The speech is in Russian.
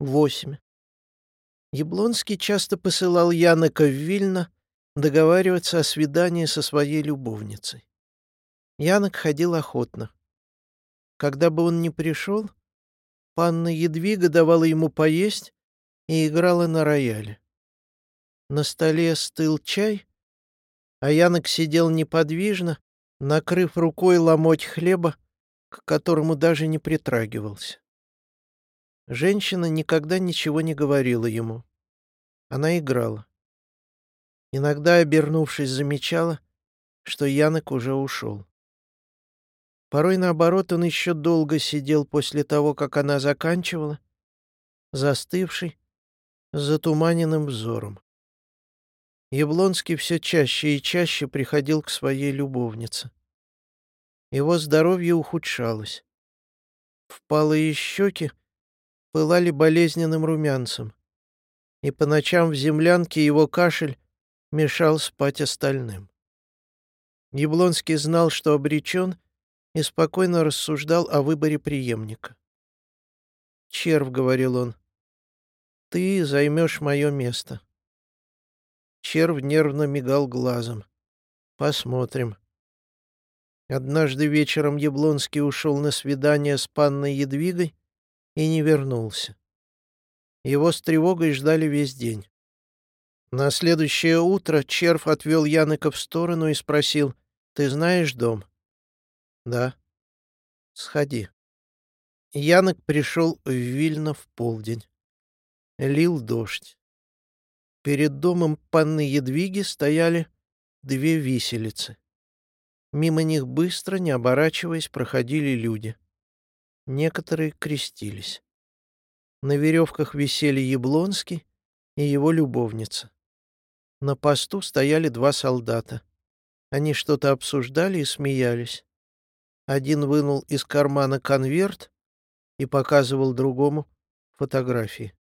Восемь. Яблонский часто посылал Янока в Вильно договариваться о свидании со своей любовницей. Янок ходил охотно. Когда бы он ни пришел, панна Едвига давала ему поесть и играла на рояле. На столе стыл чай, а Янок сидел неподвижно, накрыв рукой ломоть хлеба, к которому даже не притрагивался. Женщина никогда ничего не говорила ему. Она играла. Иногда, обернувшись, замечала, что Янок уже ушел. Порой, наоборот, он еще долго сидел после того, как она заканчивала, застывший, с затуманенным взором. Яблонский все чаще и чаще приходил к своей любовнице. Его здоровье ухудшалось. Впалые щеки пылали болезненным румянцем, и по ночам в землянке его кашель мешал спать остальным. Яблонский знал, что обречен, и спокойно рассуждал о выборе преемника. «Черв», — говорил он, — «ты займешь мое место». Черв нервно мигал глазом. «Посмотрим». Однажды вечером Яблонский ушел на свидание с панной Едвигой, и не вернулся. Его с тревогой ждали весь день. На следующее утро червь отвел Яныка в сторону и спросил, «Ты знаешь дом?» «Да». «Сходи». Янок пришел в Вильно в полдень. Лил дождь. Перед домом панны Едвиги стояли две виселицы. Мимо них быстро, не оборачиваясь, проходили люди. Некоторые крестились. На веревках висели Яблонский и его любовница. На посту стояли два солдата. Они что-то обсуждали и смеялись. Один вынул из кармана конверт и показывал другому фотографии.